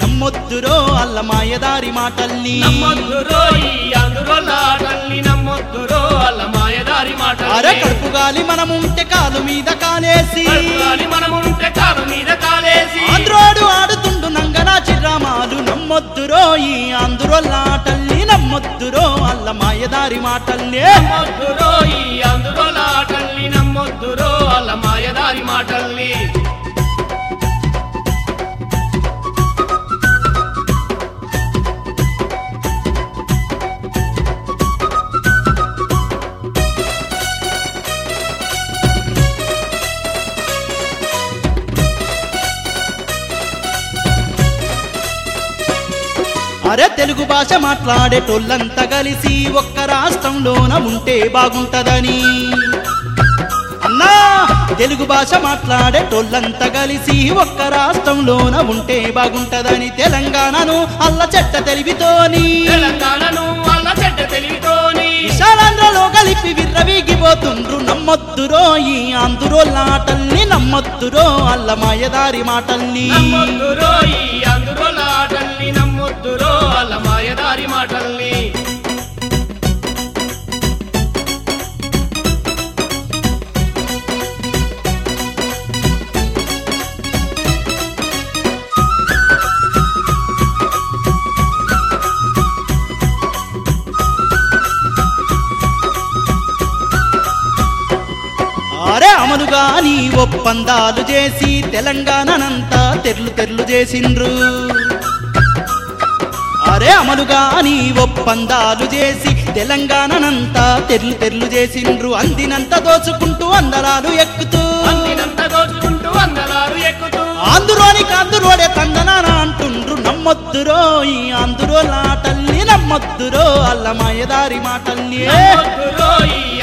నమ్మొద్దురో అల్ల మాయదారి మాటల్ని నమ్మొద్దురో ఈ అల్ల మాయదారి మాట అరే కడుపు గాలి మనముంటే కాలు మీద కాలేసి. మనముంటే కాలు మీద కాలేసి. ఆంధ్రోడు ఆడుతుండు నంగనా చిరామాలు నమ్మొద్దురో ఈ ఆంధ్రోళ్ళాటల్ని నమ్మొద్దురో అల్ల మాయదారి మాటల్ని నమ్మొద్దురో ఈ అందురోళ్ళ ఆటల్ని నమ్మొద్దురో అల్ల మాయదారి మాటల్ని అరే తెలుగు భాష మాట్లాడేటోళ్ళంతా కలిసి ఒక్క రాష్ట్రంలోన ఉంటే బాగుంటదని. అన్నా తెలుగు భాష మాట్లాడేటోళ్ళంతా కలిసి ఒక్క రాష్ట్రంలోన ఉంటే బాగుంటదని తెలంగాణను అల్ల చెట్ట తెలివితోని. తెలంగాణను చెడ్డ తెలివితోని. విశాలాంధ్రలో కలిపి విర్రవీగిపోతుండ్రు నమ్మొద్దురో ఈ ఆంధ్రోళ్ళాటల్ని నమ్మొద్దురో అల్ల మాయదారి మాటల్ని. నమ్మొద్దురో ఈ ఆటల్ని నమ్మొద్దురో వాళ్ళ మాయదారి మాటల్ని. అరే అమలుగా నీ ఒప్పందాలు చేసి తెలంగాణనంతా తెర్లు తెర్లు చేసిండ్రు. అరే అమలుగా నీ ఒప్పందాలు చేసి తెలంగాణనంతా తెర్లు తెర్లు చేసిండ్రు. అందినంత దోచుకుంటూ అందరాలు ఎక్కుతూ. అందినంత దోచుకుంటూ అందరాలు ఎక్కుతూ. ఆంధ్రోని కాందురోడే తందనాన అంటుండ్రు. నమ్మొద్దురో ఈ ఆంధ్రోలాటల్ని నమ్మొద్దురో అల్ల మాయదారి మాటల్ని నమ్మొద్దురో ఈ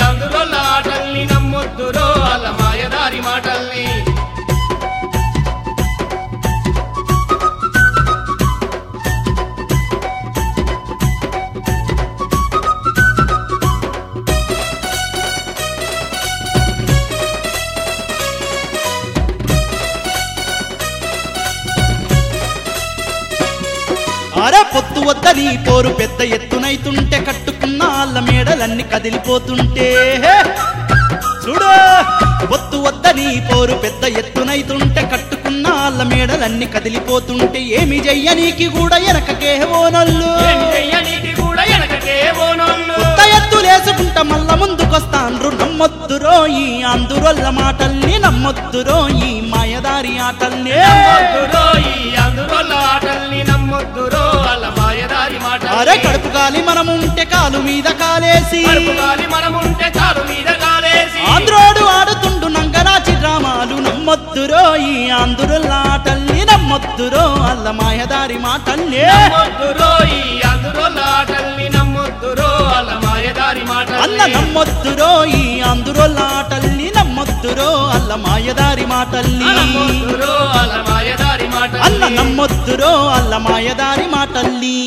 అరే పొత్తు వద్దని పోరు పెద్ద ఎత్తునైతుంటే కట్టుకున్న ఆళ్ళ మేడలన్నీ కదిలిపోతుంటే! చూడు! పొత్తు వద్దని పోరు పెద్ద ఎత్తునైతుంటే కట్టుకున్న ఆళ్ళ మేడలన్నీ కదిలిపోతుంటే ఏమి చెయ్యనీకి కూడా వెనకకే ఓనల్లు కొత్త ఎత్తులేసుకుంటా మల్ల ముందుకొస్తాండ్రు నమ్మొద్దురో ఈ ఆంధ్రుల మాటల్ని నమ్మొద్దురో ఈ మాయదారి ఆటల్ని అరే కడుపు గాలి మనముంటే కాలు మీద కాలేసి. మనముంటే కాలు మీద కాలేసి. ఆంధ్రోడు ఆడుతుండు నంగనాచి డ్రామాలు నమ్మొద్దురో ఈ ఆంధ్రులాటల్ని నమ్మొద్దురో అల్ల మాయదారి నమ్మొద్దురో ఈ ఆటల్ని నమ్మొద్దురో అల్ల మాయదారి నమ్మొద్దురో ఈ ఆంధ్రులాటల్ని నమ్మొద్దురో అల్ల మాయదారి మాటల్ని నమ్మొద్దురో అల్ల మాయదారి మాటల్ని నమ్మొద్దురో అల్ల మాయదారి మాటల్ని